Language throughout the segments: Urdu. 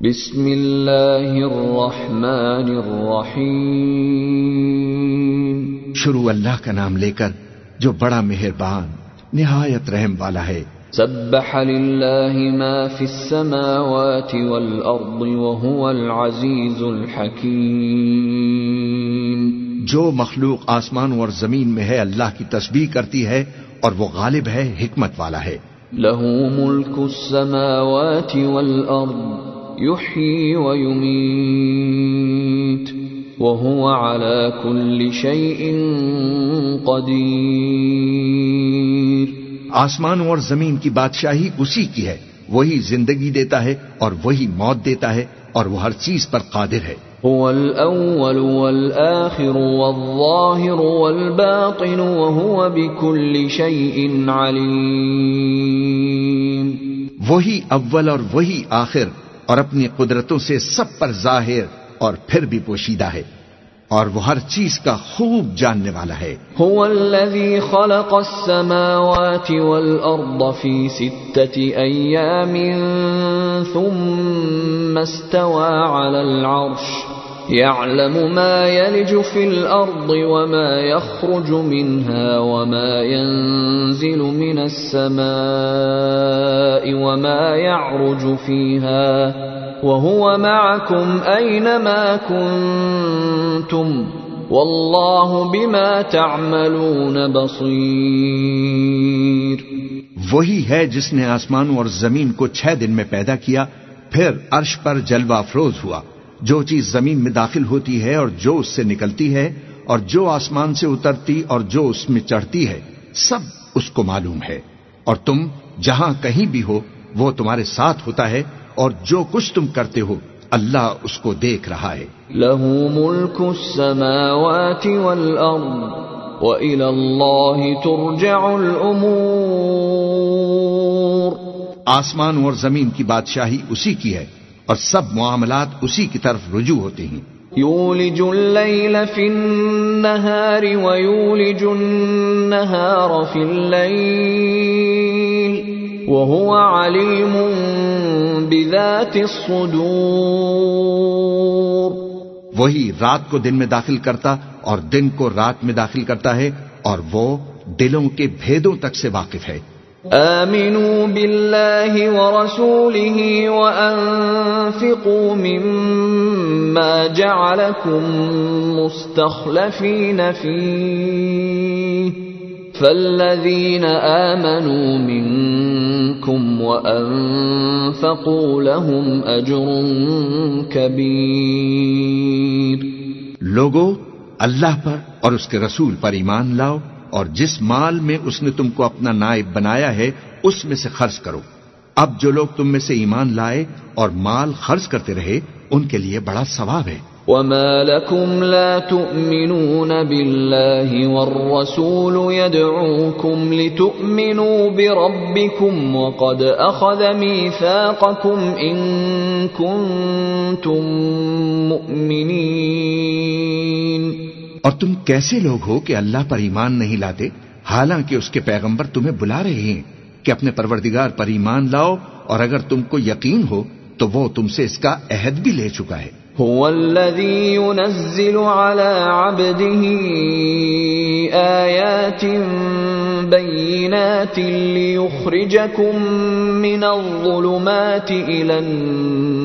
بسم اللہ الرحمن الرحیم۔ شروع اللہ کا نام لے کر جو بڑا مہربان نہایت رحم والا ہے۔ سبح للہ ما فی السماوات والارض وهو العزیز الحکیم۔ جو مخلوق آسمان اور زمین میں ہے اللہ کی تسبیح کرتی ہے اور وہ غالب ہے حکمت والا ہے۔ له ملک السماوات والارض۔ يحيي ويميت وهو على كل شيء قدير۔ آسمان اور زمین کی بادشاہی اسی کی ہے وہی زندگی دیتا ہے اور وہی موت دیتا ہے اور وہ ہر چیز پر قادر ہے۔ هو الأول والآخر والظاهر والباطن وهو بكل شيء عليم۔ وہی اول اور وہی آخر اور اپنی قدرتوں سے سب پر ظاہر اور پھر بھی پوشیدہ ہے۔ اور وہ ہر چیز کا خوب جاننے والا ہے۔ هو الذي خلق السماوات والأرض في ستة أيام ثم استوى على العرش۔ يعلم ما يلج في الأرض وما يخرج منها وما ينزل من السماء وما يعرج فيها وهو معكم أينما كنتم والله بما تعملون بصير وہی ہے جس نے آسمانوں اور زمین کو چھ دن میں پیدا کیا، پھر عرش پر جلوہ افروز ہوا۔ جو چیز زمین میں داخل ہوتی ہے اور جو اس سے نکلتی ہے اور جو آسمان سے اترتی اور جو اس میں چڑھتی ہے سب اس کو معلوم ہے۔ اور تم جہاں کہیں بھی ہو وہ تمہارے ساتھ ہوتا ہے اور جو کچھ تم کرتے ہو اللہ اس کو دیکھ رہا ہے۔ له ملك السماوات والأرض وإلى الله ترجع الأمور۔ آسمان اور زمین کی بادشاہی اسی کی ہے۔ اور سب معاملات اسی کی طرف رجوع ہوتے ہیں۔ يولج الليل في النهار ويولج النهار في الليل وهو عليم بذات الصدور۔ وہی رات کو دن میں داخل کرتا اور دن کو رات میں داخل کرتا ہے اور وہ دلوں کے بھیدوں تک سے واقف ہے۔ آمنوا بالله ورسوله وأنفقوا مما جعلكم مستخلفين فيه فالذين آمنوا منكم وأنفقوا لهم أجر كبير لوگو، اللہ پر اور اس کے رسول پر ایمان لاؤ اور جس مال میں اس نے تم کو اپنا نائب بنایا ہے، اس میں سے خرچ کرو۔ اب جو لوگ تم میں سے ایمان لائے اور مال خرچ کرتے رہے، ان کے لیے بڑا ثواب ہے۔ وما لكم لا تؤمنون بالله والرسول يدعوكم لتؤمنوا بربكم وقد أخذ ميثاقكم إن كنتم مؤمنين۔ اور تم کیسے لوگ ہو کہ اللہ پر ایمان نہیں لاتے؟ حالانکہ اس کے پیغمبر تمہیں بلا رہے ہیں کہ اپنے پروردگار پر ایمان لاؤ اور اگر تم کو یقین ہو تو وہ تم سے اس کا عہد بھی لے چکا ہے۔ هو الذي ينزل على عبده آيات بينات ليخرجكم من الظلمات إلى النور.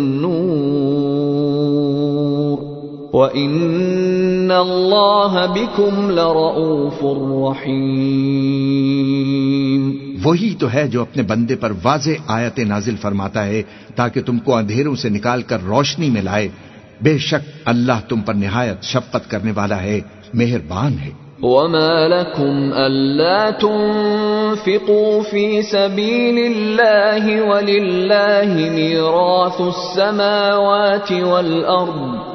وإن الله بكم لرؤوف رحيم۔ وہی تو ہے جو اپنے بندے پر واضح آیت نازل فرماتا ہے تاکہ تم کو اندھیروں سے نکال کر روشنی میں لائے۔ بے شک اللہ تم پر نہایت شفقت کرنے والا ہے مہربان ہے۔ وما لكم ألا تنفقوا في سبيل الله ولله ميراث السماوات والأرض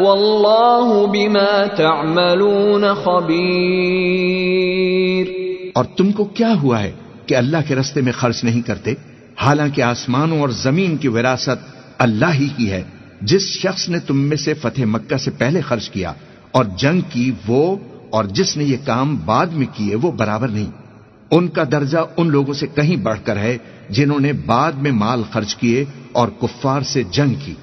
والله بما تعملون خبير اور تم کو کیا ہوا ہے کہ اللہ کے رستے میں خرچ نہیں کرتے؟ حالانکہ آسمانوں اور زمین کی وراثت اللہ ہی کی ہے۔ جس شخص نے تم میں سے فتح مکہ سے پہلے خرچ کیا اور جنگ کی وہ اور جس نے یہ کام بعد میں کیے وہ برابر نہیں۔ ان کا درجہ ان لوگوں سے کہیں بڑھ کر ہے جنہوں نے بعد میں مال خرچ کیے اور کفار سے جنگ کی۔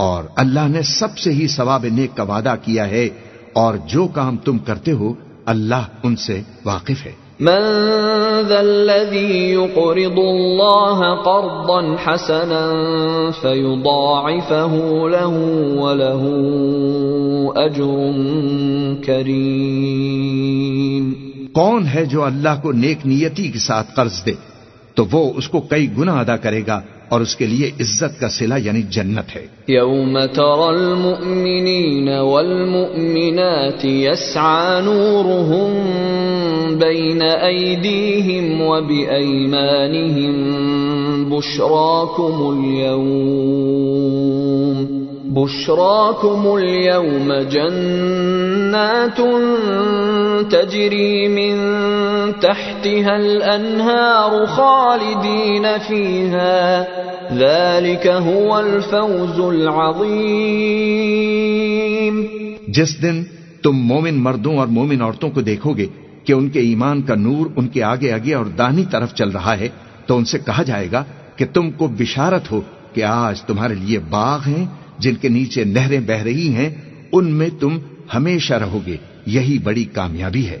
اور اللہ نے سب سے ہی ثواب نیک کا وعدہ کیا ہے اور جو کام تم کرتے ہو اللہ ان سے واقف ہے۔ من ذا الذي يقرض الله قرضا حسنا فيضاعفه له وله أجر كريم کون ہے جو اللہ کو نیک نیتی کے ساتھ قرض دے؟ تو وہ اس کو کئی گنا ادا کرے گا اور اس کے لیے عزت کا سلا یعنی جنت ہے۔ يوم ترى المؤمنين والمؤمنات يسعى نورهم بين أيديهم وبأيمانهم بشراكم اليوم۔ بشراكم اليوم جنات تجري من تحتها الأنهار خالدين فيها. ذلك هو الفوز العظيم. جس دن تم مومن مردوں اور مومن عورتوں کو دیکھو گے کہ ان کے ایمان کا نور ان کے آگے آگے اور دانی طرف چل رہا ہے، تو ان سے کہا جائے گا کہ تم کو بشارت ہو کہ آج تمہارے لیے باغ ہیں جن کے نیچے نہریں بہ رہی ہیں، ان میں تم ہمیشہ رہو گے، یہی بڑی کامیابی ہے۔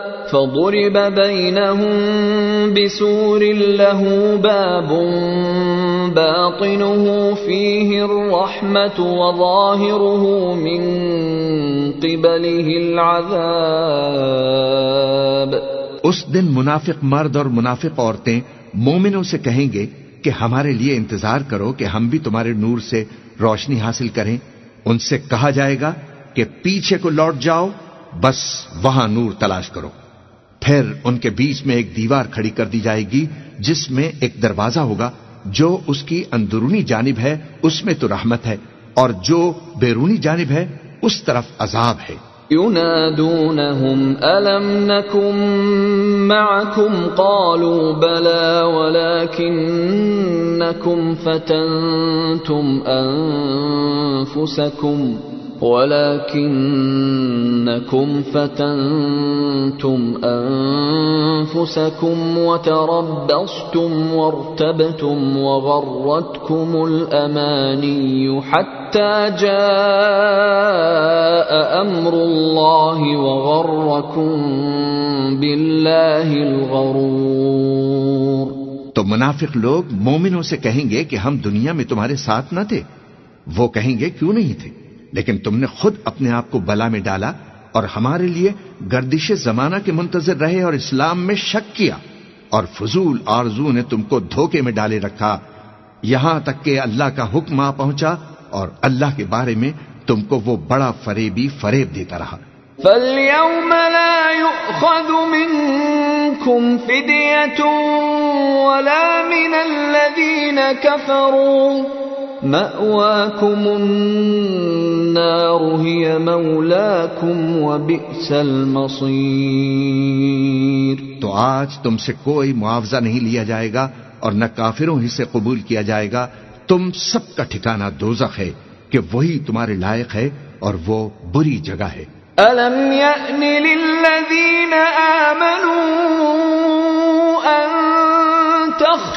فضرب بينهم بسور له باب باطنه فيه الرحمة وظاهره من قبله العذاب اس دن منافق مرد اور منافق عورتیں مومنوں سے کہیں گے کہ ہمارے لیے انتظار کرو کہ ہم بھی تمہارے نور سے روشنی حاصل کریں۔ ان سے کہا جائے گا کہ پیچھے کو لوٹ جاؤ، بس وہاں نور تلاش کرو۔ پھر ان کے بیچ میں ایک دیوار کھڑی کر دی جائے گی، جس میں ایک دروازہ ہوگا، جو اس کی اندرونی جانب ہے، اس میں تو رحمت ہے، اور جو بیرونی جانب ہے، اس طرف عذاب ہے۔ ينادونهم ألم نكن معكم قالوا بلى ولكنكم فتنتم أنفسكم ولكنكم فتنتم أنفسكم وتربصتم وارتبتم وغرتكم الأماني حتى جاء أمر الله وغركم بالله الغرور. تو منافق لوگ مومنوں سے کہیں گے کہ ہم دنیا میں تمہارے ساتھ نہ تھے، وہ کہیں گے کیوں نہیں تھے؟ لیکن تم نے خود اپنے آپ کو بلا میں ڈالا اور ہمارے لیے گردش زمانہ کے منتظر رہے اور اسلام میں شک کیا اور فضول آرزو نے تم کو دھوکے میں ڈالے رکھا۔ یہاں تک کہ اللہ کا حکم آ پہنچا اور اللہ کے بارے میں تم کو وہ بڑا فریبی فریب دیتا رہا۔ فاليوم لا يؤخذ منكم فدية ولا من الذين كفروا۔ مأواكم النار هي مولاكم وبئس المصير. تو آج تم سے کوئی معاوضہ نہیں لیا جائے گا اور نہ کافروں ہی سے قبول کیا جائے گا۔ تم سب کا ٹھکانہ دوزخ ہے کہ وہی تمہارے لائق ہے اور وہ بری جگہ ہے۔ ألم يأن للذين آمنوا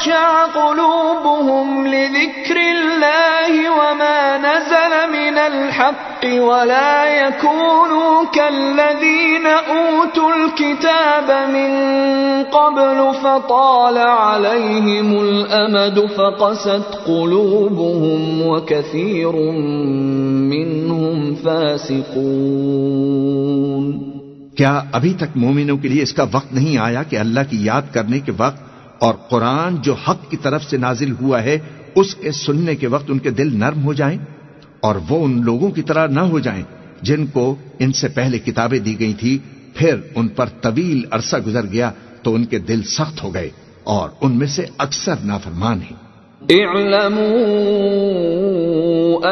تخشع قلوبهم لذكر الله وما نزل من الحق ولا يكونوا كالذين أوتوا الكتاب من قبل فطال عليهم الأمد فقست قلوبهم وكثير منهم فاسقون کیا ابھی تک مومنوں کے لیے اس کا وقت نہیں آیا کہ اللہ کی یاد کرنے کے وقت اور قرآن جو حق کی طرف سے نازل ہوا ہے، اس کے سننے کے وقت ان کے دل نرم ہو جائیں اور وہ ان لوگوں کی طرح نہ ہو جائیں جن کو ان سے پہلے کتابیں دی گئی تھی پھر ان پر طویل عرصہ گزر گیا تو ان کے دل سخت ہو گئے اور ان میں سے اکثر نافرمان ہیں۔ اعلموا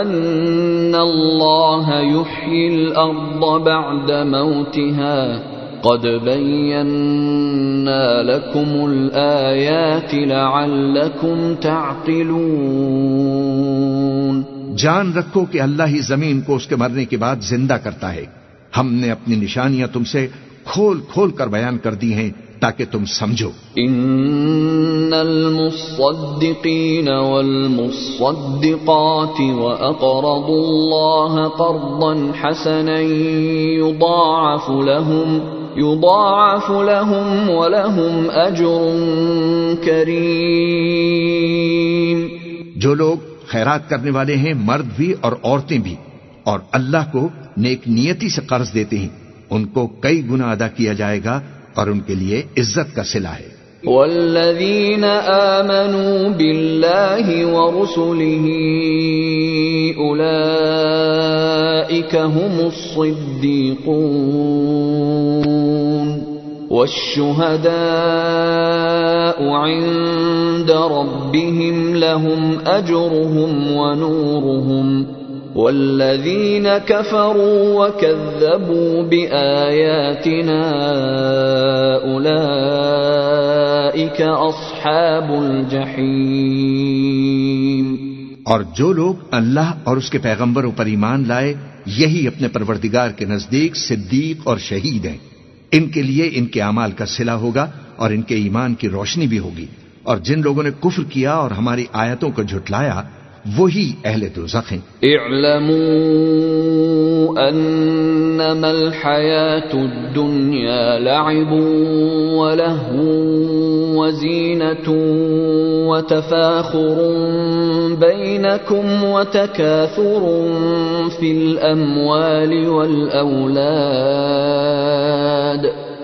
ان اللہ يحيي الارض بعد موتها قد بينا لكم الآيات لعلكم تعقلون. جان رکھو کہ اللہ ہی زمین کو اس کے مرنے کے بعد زندہ کرتا ہے۔ ہم نے اپنی نشانیاں تم سے کھول کھول کر بیان کر دی ہیں۔ تاکہ تم سمجھو۔ ان المصدقین والمصدقات واقرضوا الله قرضا حسنا يضاعف لهم يضاعف لهم ولهم اجر کریم جو لوگ خیرات کرنے والے ہیں مرد بھی اور عورتیں بھی۔ اور اللہ کو نیک نیتی سے قرض دیتے ہیں۔ ان کو کئی گنا ادا کیا جائے گا اور ان کے لیے عزت کا سلا ہے۔ والذین آمنوا باللہ ورسله اولئیک هم الصدیقون۔ والشهداء عند ربهم، لهم اجرهم ونورهم۔ والذين كفروا وكذبوا بآياتنا أولئك أصحاب الجحيم اور جو لوگ اللہ اور اس کے پیغمبروں پر ایمان لائے، یہی اپنے پروردگار کے نزدیک صدیق اور شہید ہیں۔ ان کے لیے ان کے اعمال کا صلہ ہوگا اور ان کے ایمان کی روشنی بھی ہوگی۔ اور جن لوگوں نے کفر کیا اور ہماری آیتوں کو جھٹلایا وہی اہل دوزخ ہیں۔ اعلموا انما الحياة الدنيا لعب ولهو وزينة وتفاخر بينكم وتكاثر في الأموال والأولاد۔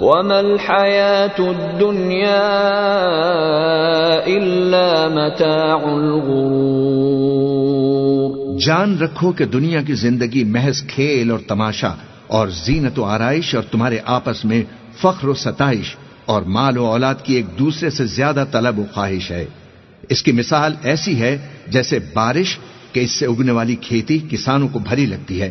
وما الحياة الدنيا إلا متاع الغرور جان رکھو کہ دنیا کی زندگی محض کھیل اور تماشا اور زینت و آرائش اور تمہارے آپس میں فخر و ستائش اور مال و اولاد کی ایک دوسرے سے زیادہ طلب و خواہش ہے۔ اس کی مثال ایسی ہے جیسے بارش کہ اس سے اگنے والی کھیتی کسانوں کو بھری لگتی ہے۔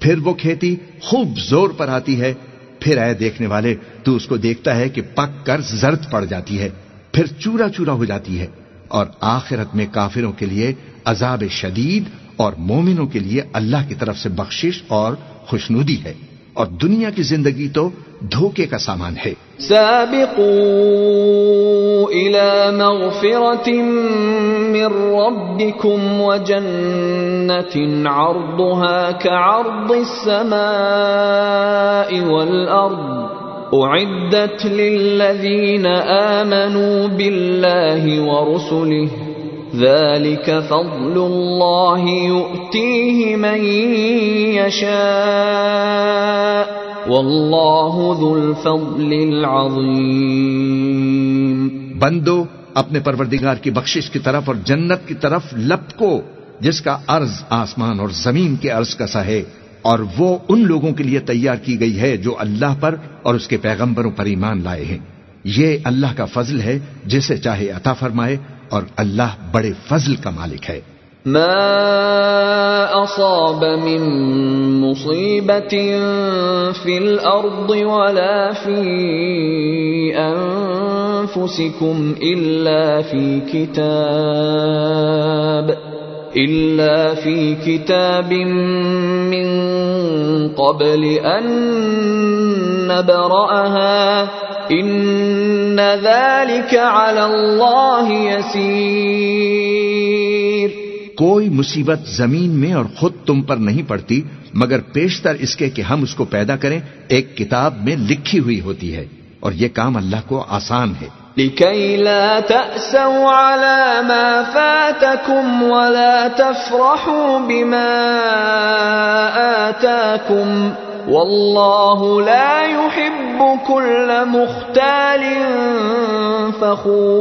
پھر وہ کھیتی خوب زور پر آتی ہے پھر اے دیکھنے والے تو اس کو دیکھتا ہے کہ پک کر زرد پڑ جاتی ہے، پھر چورا چورا ہو جاتی ہے۔ اور آخرت میں کافروں کے لیے عذاب شدید اور مومنوں کے لیے اللہ کی طرف سے بخشش اور خوشنودی ہے۔ اور دنیا کی زندگی تو دھوکے کا سامان ہے۔ سابقوا الى مغفرة من ربكم وجنة عرضها كعرض السماء والأرض أعدت للذين آمنوا بالله ورسله ذلك فضل الله يؤتيه من يشاء والله ذو الفضل العظيم بندو، اپنے پروردگار کی بخشش کی طرف اور جنت کی طرف لپ کو جس کا عرض آسمان اور زمین کے عرض کا سا ہے، اور وہ ان لوگوں کے لیے تیار کی گئی ہے جو اللہ پر اور اس کے پیغمبروں پر ایمان لائے ہیں۔ یہ اللہ کا فضل ہے، جسے چاہے عطا فرمائے اور اللہ بڑے فضل کا مالک ہے۔ ما اصاب من مصيبة في الارض ولا في أنفسكم الا إلا في كتاب إلا في كتاب من قبل أن نبرأها إن ذلك على الله يسير کوئی مصیبت زمین میں اور خود تم پر نہیں پڑتی، مگر پیشتر اس کے کہ ہم اس کو پیدا کریں، ایک کتاب میں لکھی ہوئی ہوتی ہے اور یہ کام اللہ کو آسان ہے۔ لكي لا تأسوا على ما فاتكم ولا تفرحوا بما آتاكم. والله لا يحب كل مختال فخور.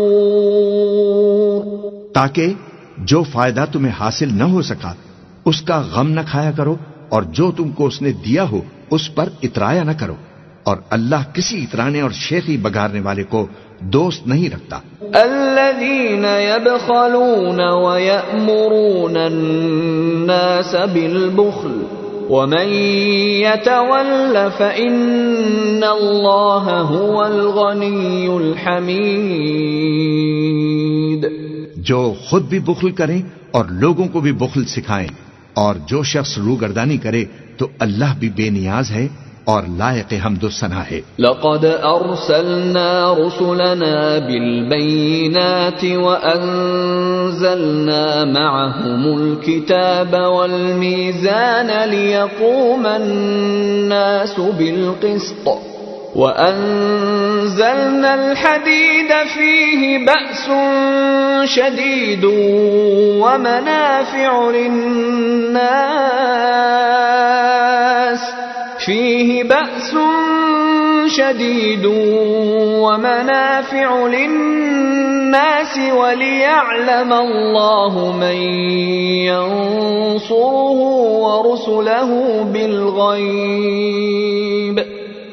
تاکہ جو فائدہ تمہیں حاصل نہ ہو سکا، اس کا غم نہ کھایا کرو، اور جو تم کو اس نے دیا ہو، اس پر اترایا نہ کرو۔ اور اللہ کسی اترانے اور شیخی بگارنے والے کو دوست نہیں رکھتا۔ الذين يبخلون ويأمرون الناس بالبخل ومن يتول فإن الله هو الغني الحميد۔ جو خود بھی بخل کریں اور لوگوں کو بھی بخل سکھائیں اور جو شخص روگردانی کرے تو اللہ بھی بے نیاز ہے۔ اور لائق حمد و ثنا ہے۔ لقد ارسلنا رسلنا بالبينات وانزلنا معهم الكتاب والميزان ليقوم الناس بالقسط وانزلنا الحديد فيه باس شديد ومنافع للناس فيه بأس شديد ومنافع للناس وليعلم الله من ينصره ورسله بالغيب.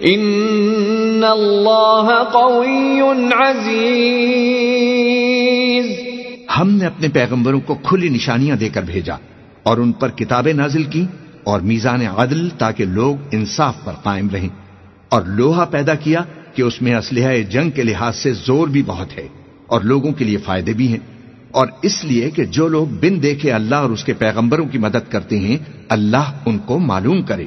إن الله قوي عزيز. ہم نے اپنے پیغمبروں کو کھلی نشانیاں دے کر بھیجا اور ان پر کتابیں نازل کی اور میزان عدل تاکہ لوگ انصاف پر قائم رہیں۔ اور لوہا پیدا کیا کہ اس میں اسلحہ جنگ کے لحاظ سے زور بھی بہت ہے اور لوگوں کے لیے فائدے بھی ہیں۔ اور اس لیے کہ جو لوگ بن دیکھے اللہ اور اس کے پیغمبروں کی مدد کرتے ہیں، اللہ ان کو معلوم کرے۔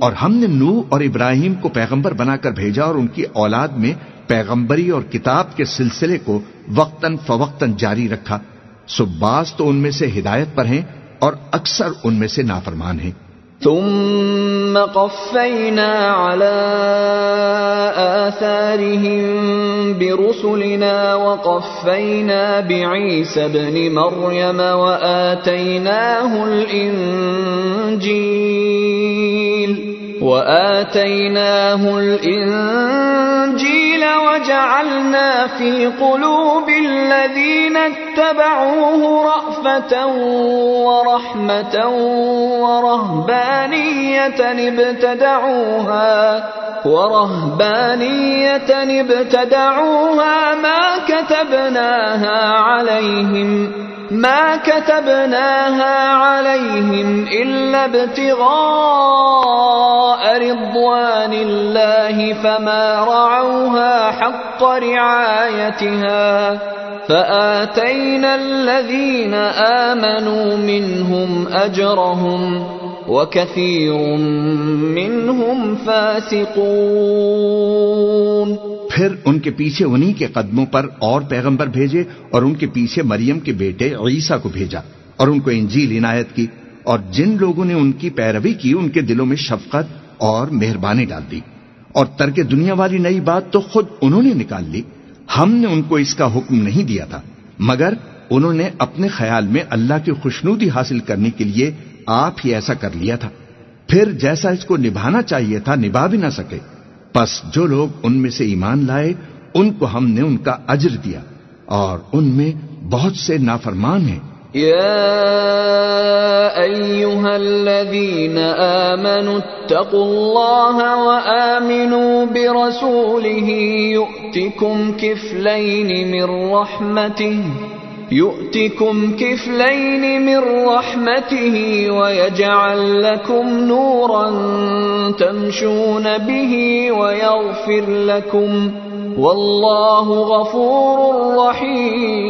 اور ہم نے نو اور ابراہیم کو پیغمبر بنا کر بھیجا اور ان کی اولاد میں پیغمبری اور کتاب کے سلسلے کو وقتاً فوقتاً جاری رکھا۔ سو بعض تو ان میں سے ہدایت پر ہیں اور اکثر ان میں سے نافرمان ہیں۔ ثم قفينا على آثارهم برسلنا وقفينا بعيسى ابن مريم وآتيناه الإنجيل. وآتيناه الإنجيل وجعلنا في قلوب الذين اتبعوه رأفة ورحمة ورهبانية ابتدعوها ورهبانية ابتدعوها ما كتبناها عليهم، ما كتبناها عليهم إلا ابتغاء رضوان الله فما رعوها حق رعايتها، فآتينا الذين آمنوا منهم أجرهم. وكثير منهم فاسقون پھر ان کے پیچھے انہی کے قدموں پر اور پیغمبر بھیجے اور ان کے پیچھے مریم کے بیٹے عیسیٰ کو بھیجا اور ان کو انجیل عنایت کی اور جن لوگوں نے ان کی پیروی کی ان کے دلوں میں شفقت اور مہربانی ڈال دی اور ترک دنیا والی نئی بات تو خود انہوں نے نکال لی ہم نے ان کو اس کا حکم نہیں دیا تھا مگر انہوں نے اپنے خیال میں اللہ کی خوشنودی حاصل کرنے کے لیے آپ ہی ایسا کر لیا تھا۔ پھر جیسا اس کو نبھانا چاہیے تھا، نبھا بھی نہ سکے۔ پس جو لوگ ان میں سے ایمان لائے، ان کو ہم نے ان کا اجر دیا۔ اور ان میں بہت سے نافرمان ہیں۔ يا ايها الذين امنوا اتقوا الله وامنوا برسوله يؤتكم كفلين من رحمته۔ يؤتكم كفلين من رحمته ويجعل لكم نورا تمشون به ويغفر لكم والله غفور رحيم.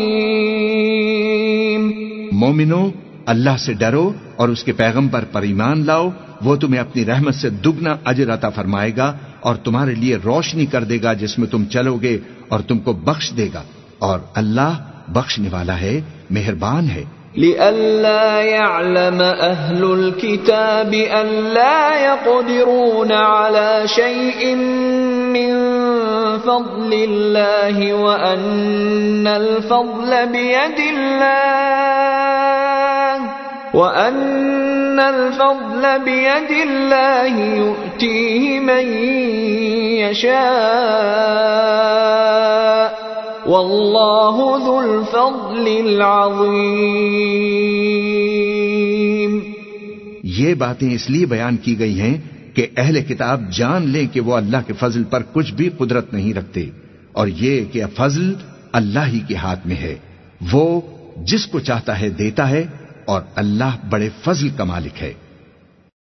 مومنو، اللہ سے ڈرو اور اس کے پیغمبر پر ایمان لاؤ، وہ تمہیں اپنی رحمت سے دگنا اجر عطا فرمائے گا اور تمہارے لیے روشنی کر دے گا جس میں تم چلو گے اور تم کو بخش دے گا اور اللہ بخشنے والا ہے، مہربان ہے۔ لئلا يعلم أهل الكتاب ألا يقدرون على شيء من فضل الله وأن الفضل بيد الله وأن الفضل بيد الله يؤتيه من يشاء واللہ ذو الفضل العظیم یہ باتیں اس لیے بیان کی گئی ہیں کہ اہل کتاب جان لیں کہ وہ اللہ کے فضل پر کچھ بھی قدرت نہیں رکھتے، اور یہ کہ فضل اللہ ہی کے ہاتھ میں ہے۔ وہ جس کو چاہتا ہے دیتا ہے اور اللہ بڑے فضل کا مالک ہے۔